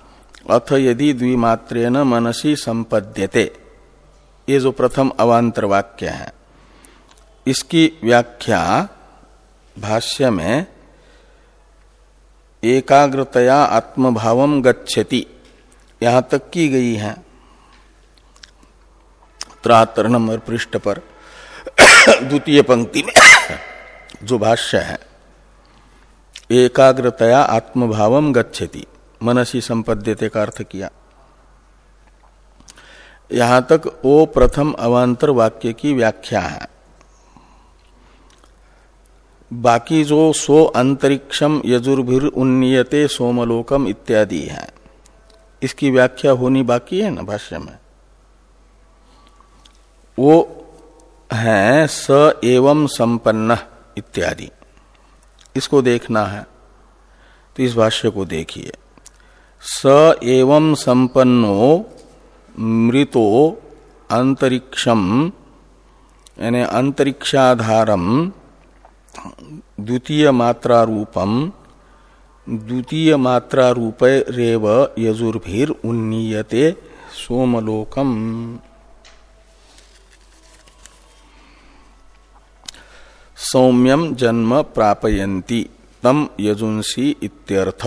अथ यदि द्विमात्रेन मनसी संपद्यते। ये जो प्रथम अवांतर वाक्य है। इसकी व्याख्या भाष्य में, एकाग्रतया आत्मभाव गच्छति। यहाँ तक की गई है। त्रातर नंबर पृष्ठ पर। द्वितीय पंक्ति में। जो भाष्य है, एकाग्रतया आत्मभाव गच्छति, मनसी संपद्यते का अर्थ किया। यहाँ तक वो प्रथम अवान्तर वाक्य की व्याख्या है। बाकी जो सो अंतरिक्षम यजुर्भिर उन्नीयते सोमलोकम इत्यादि है। इसकी व्याख्या होनी बाकी है ना भाष्य में? वो है स एवं संपन्न। इत्यादि। इसको देखना है। तो इस भाष्य को देखिए। स एवं संपन्नो मृतो अंतरिक्षम यानी अंतरिक्षाधारम द्वितीय मात्रा रूपम द्वितीय मात्रा रूप रेव यजुर्भिर उन्नीयते सोमलोकम। सौम्यम जन्म प्रापयन्ति तम यजुंसी इत्यर्थ।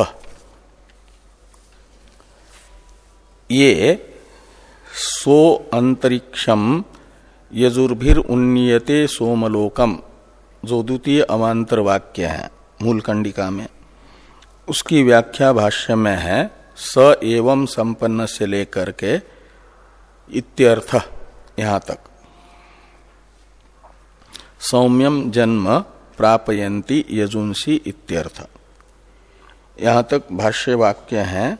ये सो अंतरिक्षम यजुर्भिर उन्नीयते सोमलोकम जो द्वितीय अमांतर वाक्य है मूल कंडिका में। उसकी व्याख्या भाष्य में है, स एवं संपन्न से लेकर के इत्यर्थ, यहाँ तक। सौम्यम जन्म प्रापयंती यजुंसी इत्यर्थ। यहाँ तक भाष्य वाक्य है,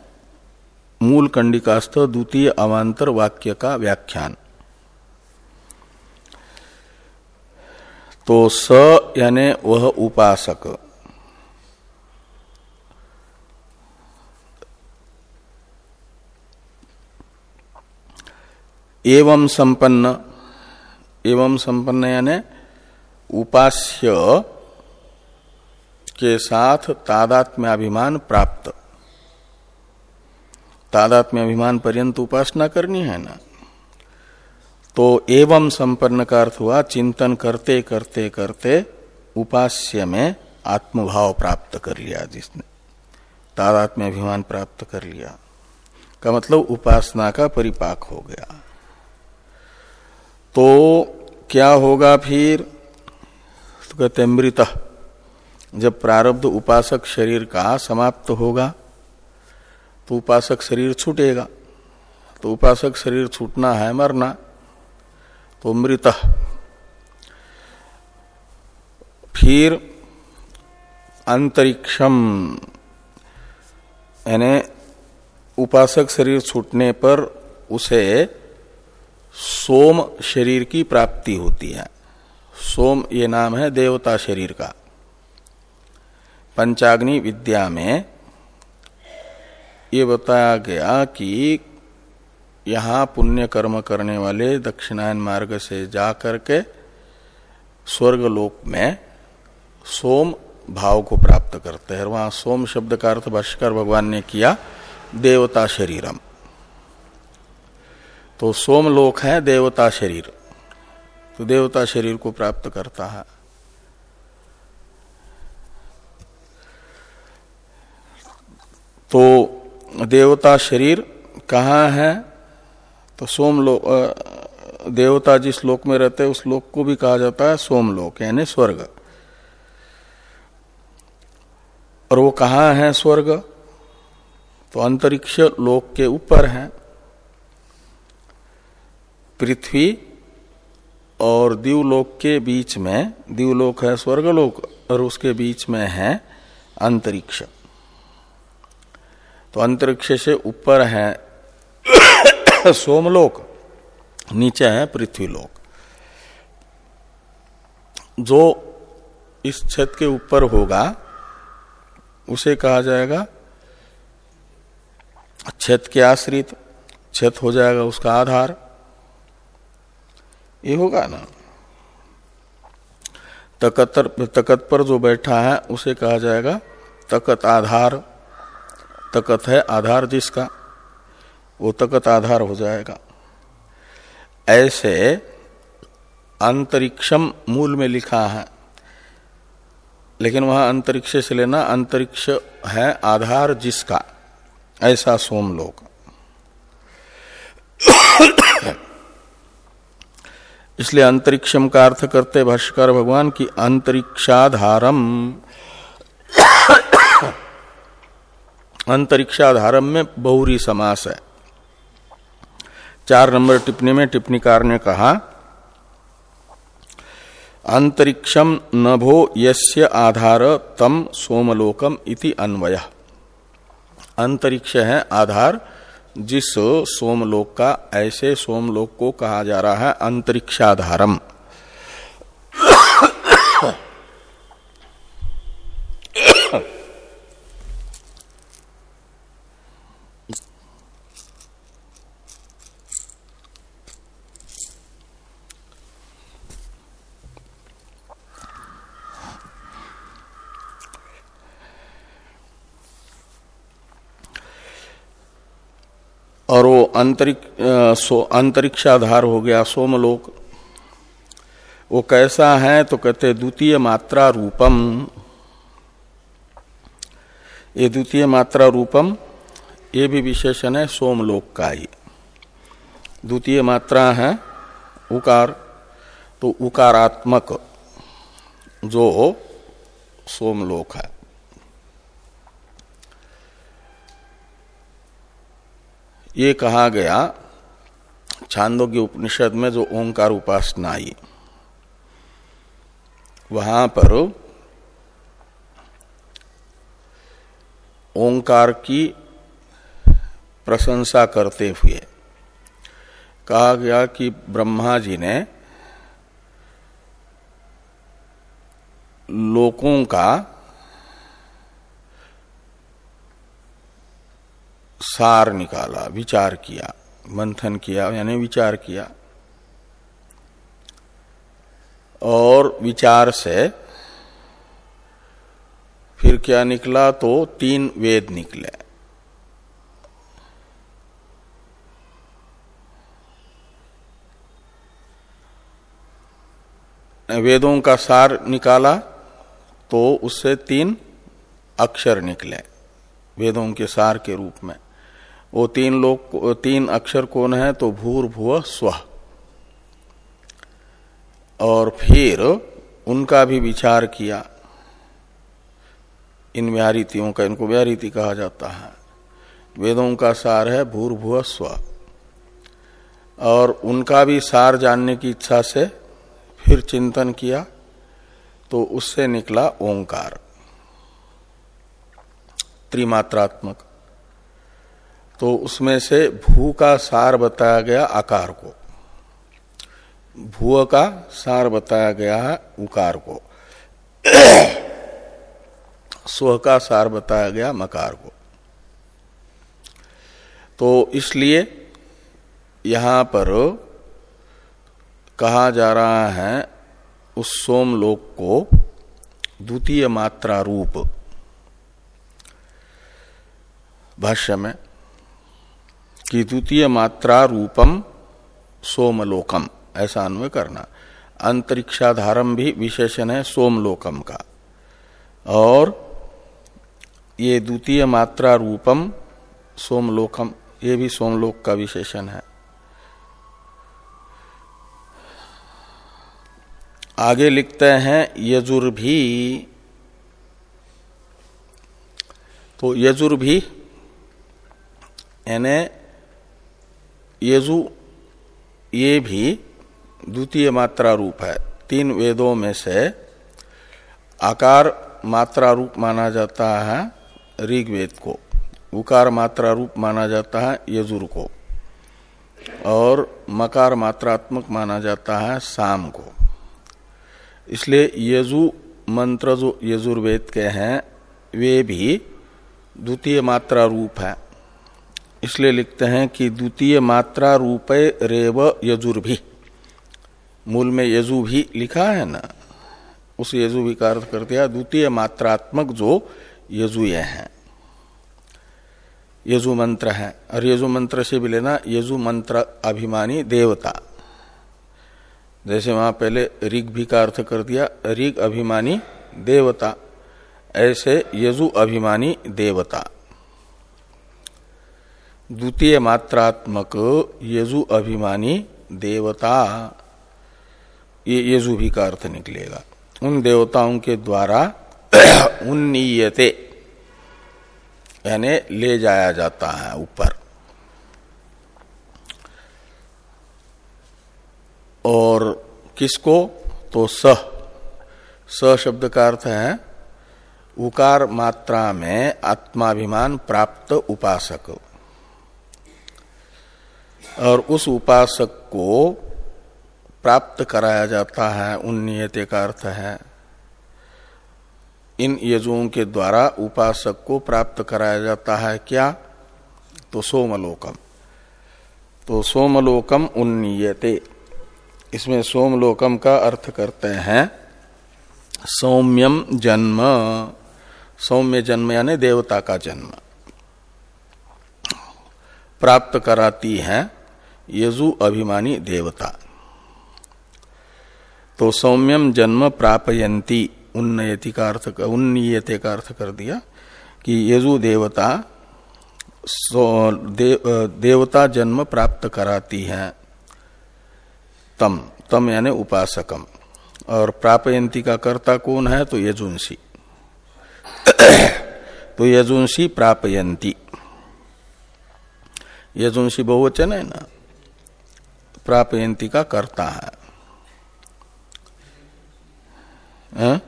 मूल कंडिकास्थ द्वितीय अवान्तर वाक्य का व्याख्यान। तो स यानी वह उपासक। एवं संपन्न एवं संपन्न यानी उपास्य के साथ तादात्म्याभिमान प्राप्त। तादात्म्याभिमान पर्यंत उपासना करनी है ना? तो एवं संपन्न का अर्थ हुआ, चिंतन करते करते करते उपास्य में आत्मभाव प्राप्त कर लिया जिसने। तादात्म्य अभिमान प्राप्त कर लिया। का मतलब उपासना का परिपाक हो गया। तो क्या होगा फिर? तो कहते मृत। जब प्रारब्ध उपासक शरीर का समाप्त होगा तो उपासक शरीर छूटेगा। तो उपासक शरीर छूटना है, मरना। तो मृत। फिर अंतरिक्षम, यानी उपासक शरीर छूटने पर उसे सोम शरीर की प्राप्ति होती है। सोम ये नाम है देवता शरीर का। पंचाग्नि विद्या में ये बताया गया कि यहाँ पुण्य कर्म करने वाले दक्षिणायन मार्ग से जा करके स्वर्ग लोक में सोम भाव को प्राप्त करते हैं। वहाँ सोम शब्द का अर्थ भाष्कर भगवान ने किया, देवता शरीरम। तो सोम लोक है देवता शरीर। तो देवता शरीर को प्राप्त करता है। तो देवता शरीर कहाँ है? तो सोमलोक देवता जिस लोक में रहते हैं, उस लोक को भी कहा जाता है सोमलोक, यानी स्वर्ग। और वो कहाँ है स्वर्ग? तो अंतरिक्ष लोक के ऊपर है। पृथ्वी और दीवलोक के बीच में, दीवलोक है स्वर्गलोक, और उसके बीच में है अंतरिक्ष। तो अंतरिक्ष से ऊपर है सोमलोक, नीचे है पृथ्वीलोक। जो इस छत के ऊपर होगा, उसे कहा जाएगा छत के आश्रित, छत हो जाएगा उसका आधार। ये होगा ना? तकतर, तकत पर जो बैठा है, उसे कहा जाएगा तकत आधार। तकत है आधार जिसका, वो तकत आधार हो जाएगा। ऐसे अंतरिक्षम मूल में लिखा है, लेकिन वहाँ अंतरिक्ष से लेना, अंतरिक्ष है आधार जिसका, ऐसा सोमलोक इसलिए अंतरिक्षम का अर्थ करते भाष्कर भगवान की अंतरिक्षाधारम। अंतरिक्षाधारम में बहुरी समास है। चार नंबर टिप्पणी में टिप्पणीकार ने कहा, अंतरिक्षम नभो यस्य आधार तम सोमलोकम इति अन्वय। अंतरिक्ष है आधार जिस सोमलोक का ऐसे सोमलोक को कहा जा रहा है अंतरिक्षाधारम। और वो अंतरिक्ष अंतरिक्षाधार हो गया, सोमलोक। वो कैसा है तो कहते द्वितीय मात्रा रूपम। ये द्वितीय मात्रा रूपम, ये भी विशेषण है सोमलोक का ही। द्वितीय मात्रा है उकार तो उकारात्मक, जो सोमलोक है। ये कहा गया छांदोग्य उपनिषद में जो ओंकार उपासना आई वहाँ पर ओंकार की प्रशंसा करते हुए कहा गया कि ब्रह्मा जी ने लोकों का सार निकाला, विचार किया, मंथन किया, यानी विचार किया। और विचार से फिर क्या निकला तो तीन वेद निकले। वेदों का सार निकाला तो उससे तीन अक्षर निकले, वेदों के सार के रूप में। वो तीन लोग तीन अक्षर कौन है? तो भूर भुव स्व। और फिर उनका भी विचार किया। इन व्यारीतियों का, इनको व्यारीति कहा जाता है। वेदों का सार है भूर भूर्भुव स्व। और उनका भी सार जानने की इच्छा से फिर चिंतन किया तो उससे निकला ओंकार। त्रिमात्रात्मक। तो उसमें से भू का सार बताया गया आकार को। भू का सार बताया गया है उकार को। स्व का सार बताया गया मकार को। तो इसलिए यहाँ पर कहा जा रहा है उस सोमलोक को द्वितीय मात्रा रूप। भाष्य में कि द्वितीय मात्रा रूपम सोमलोकम, ऐसा अन्वय करना। अंतरिक्षाधारम भी विशेषण है सोमलोकम का। और ये द्वितीय मात्रा रूपम सोमलोकम, ये भी सोमलोक का विशेषण है। आगे लिखते हैं, यजुर भी तो यजुर भी, यानी यजु ये भी द्वितीय मात्रा रूप है। तीन वेदों में से आकार मात्रा रूप माना जाता है ऋग्वेद को। उकार मात्रा रूप माना जाता है यजुर को। और मकार मात्रात्मक माना जाता है साम को। इसलिए यजु मंत्र जो यजुर्वेद के हैं, वे भी द्वितीय मात्रा रूप है। इसलिए लिखते हैं कि द्वितीय मात्रा रूपे रेव यजुर भी मूल में यजु भी लिखा है ना? उस यजु भी का अर्थ कर दिया, द्वितीय मात्रात्मक जो यजुए हैं। यजु मंत्र है। और यजु मंत्र से भी लेना, यजु मंत्र अभिमानी देवता। जैसे वहाँ पहले ऋग भी का अर्थ कर दिया, ऋग अभिमानी देवता। ऐसे यजु अभिमानी देवता। द्वितीय मात्रात्मक यजु अभिमानी देवता। ये यजु भी का अर्थ निकलेगा। उन देवताओं के द्वारा उन्नीयते यानी ले जाया जाता है ऊपर। और किसको? तो स। स शब्द का अर्थ है, उकार मात्रा में आत्माभिमान प्राप्त उपासक। और उस उपासक को प्राप्त कराया जाता है, उन नियत का अर्थ है। इन यजुओं के द्वारा उपासक को प्राप्त कराया जाता है क्या? तो सोमलोकम। तो सोमलोकम उन्नीयते इसमें सोमलोकम का अर्थ करते हैं, सौम्यम जन्म। सौम्य जन्म यानी देवता का जन्म। प्राप्त कराती है यजु अभिमानी देवता। तो सौम्यम जन्म प्रापयंती उन्नयति का अर्थ उन्नीयते का अर्थ कर दिया कि यजु देवता दे, देवता जन्म प्राप्त कराती है। तम तम यानी उपासकम। और प्रापयंती का कर्ता कौन है? तो यजुंसी। तो यजुंसी प्रापयंती यजुंसी बहुवचन है ना? प्रापयंती का करता है। है?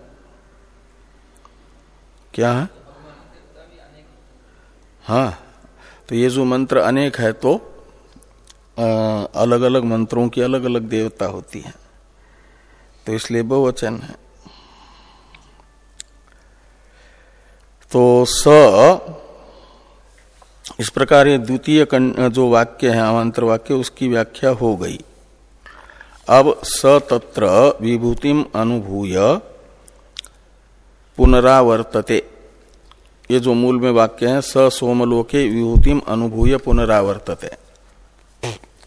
क्या है? हाँ तो ये जो मंत्र अनेक है तो आ, अलग अलग मंत्रों की अलग अलग देवता होती है। तो इसलिए बहुवचन है। तो स इस प्रकार ये द्वितीय जो वाक्य है अवान्तर वाक्य उसकी व्याख्या हो गई। अब स तत्र विभूतिम अनुभूय पुनरावर्तते। ये जो मूल में वाक्य है, स सोमलोके विभूतिम अनुभूय पुनरावर्तते।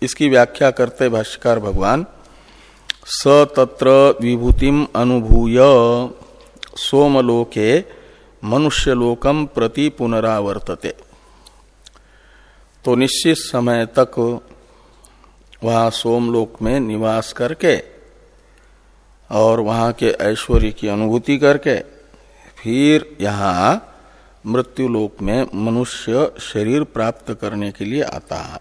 इसकी व्याख्या करते भाष्यकार भगवान स तत्र विभूतिम अनुभूय सोमलोके मनुष्यलोकम प्रति पुनरावर्तते। तो निश्चित समय तक वहाँ सोमलोक में निवास करके और वहाँ के ऐश्वर्य की अनुभूति करके फिर यहाँ मृत्युलोक में मनुष्य शरीर प्राप्त करने के लिए आता है।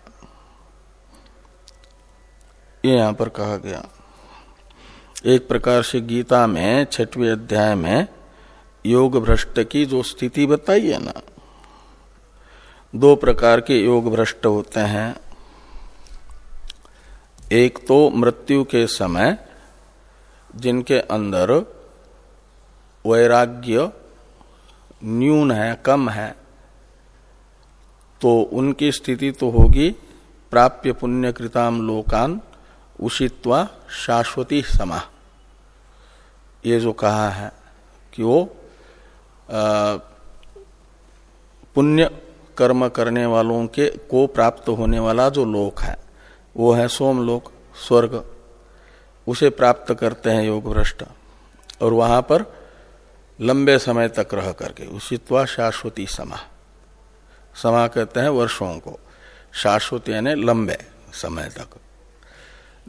ये यहाँ पर कहा गया। एक प्रकार से गीता में छठवें अध्याय में योग भ्रष्ट की जो स्थिति बताई है ना दो प्रकार के योग भ्रष्ट होते हैं। एक तो मृत्यु के समय, जिनके अंदर वैराग्य न्यून है, कम है तो उनकी स्थिति तो होगी प्राप्य पुण्य कृताम लोकान उषित्वा शाश्वती समा। ये जो कहा है कि वो पुण्य कर्म करने वालों के को प्राप्त होने वाला जो लोक है, वो है सोमलोक, स्वर्ग। उसे प्राप्त करते हैं योग भ्रष्ट और वहाँ पर लंबे समय तक रह करके, उषित्वा शाश्वती समा। समा कहते हैं वर्षों को। शाश्वत यानी लंबे समय तक।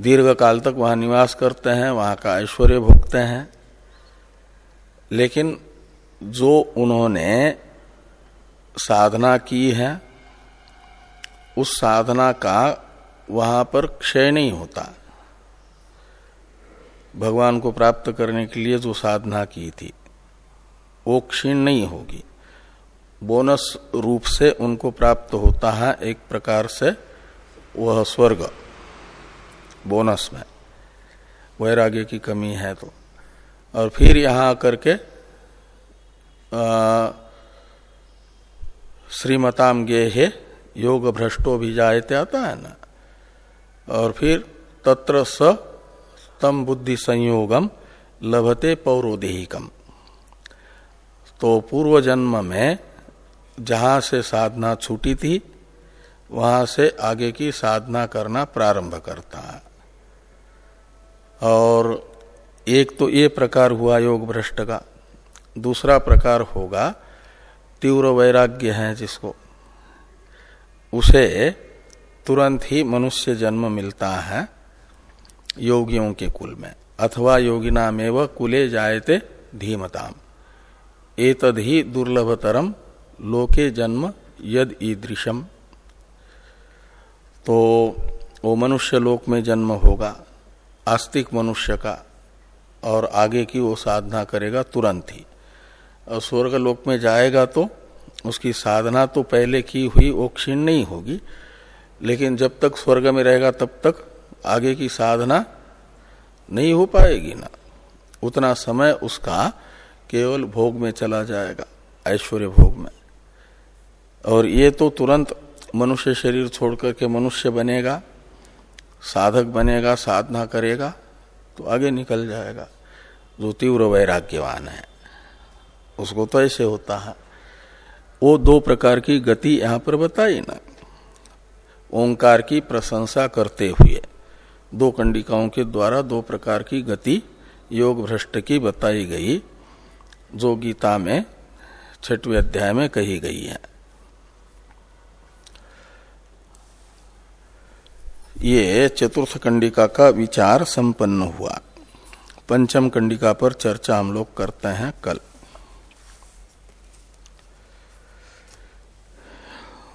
दीर्घ काल तक वहाँ निवास करते हैं, वहाँ का ऐश्वर्य भोगते हैं। लेकिन जो उन्होंने साधना की है, उस साधना का वहाँ पर क्षय नहीं होता। भगवान को प्राप्त करने के लिए जो साधना की थी, वो क्षीण नहीं होगी। बोनस रूप से उनको प्राप्त होता है एक प्रकार से वह स्वर्ग, बोनस में। वैराग्य की कमी है तो। और फिर यहाँ आकर के श्रीमताम गे हे योग भ्रष्टो भी जायते आता है ना और फिर तत्र स तम बुद्धि संयोगम लभते पौरोदेहिकम। तो पूर्व जन्म में जहाँ से साधना छूटी थी, वहाँ से आगे की साधना करना प्रारंभ करता। है और एक तो ये प्रकार हुआ योग भ्रष्ट का, दूसरा प्रकार होगा तीव्र वैराग्य है जिसको, उसे तुरंत ही मनुष्य जन्म मिलता है योगियों के कुल में। अथवा योगिना में वह कुले जायते धीमताम। एतद ही दुर्लभतरम लोके जन्म यद ईदृशम। तो वो मनुष्य लोक में जन्म होगा, आस्तिक मनुष्य का, और आगे की वो साधना करेगा तुरंत ही। स्वर्ग लोक में जाएगा तो उसकी साधना तो पहले की हुई, वो क्षीण नहीं होगी। लेकिन जब तक स्वर्ग में रहेगा, तब तक आगे की साधना नहीं हो पाएगी ना। उतना समय उसका केवल भोग में चला जाएगा, ऐश्वर्य भोग में। और ये तो तुरंत मनुष्य शरीर छोड़कर के मनुष्य बनेगा, साधक बनेगा, साधना करेगा तो आगे निकल जाएगा। जो तीव्र वैराग्यवान है। उसको तो ऐसे होता है? वो दो प्रकार की गति यहाँ पर बताई ना। ओंकार की प्रशंसा करते हुए, दो कंडिकाओं के द्वारा दो प्रकार की गति योग भ्रष्ट की बताई गई, जो गीता में छठवें अध्याय में कही गई है। ये चतुर्थ कंडिका का विचार संपन्न हुआ। पंचम कंडिका पर चर्चा हम लोग करते हैं कल।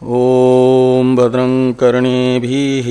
ओम भद्रं कर्णे भी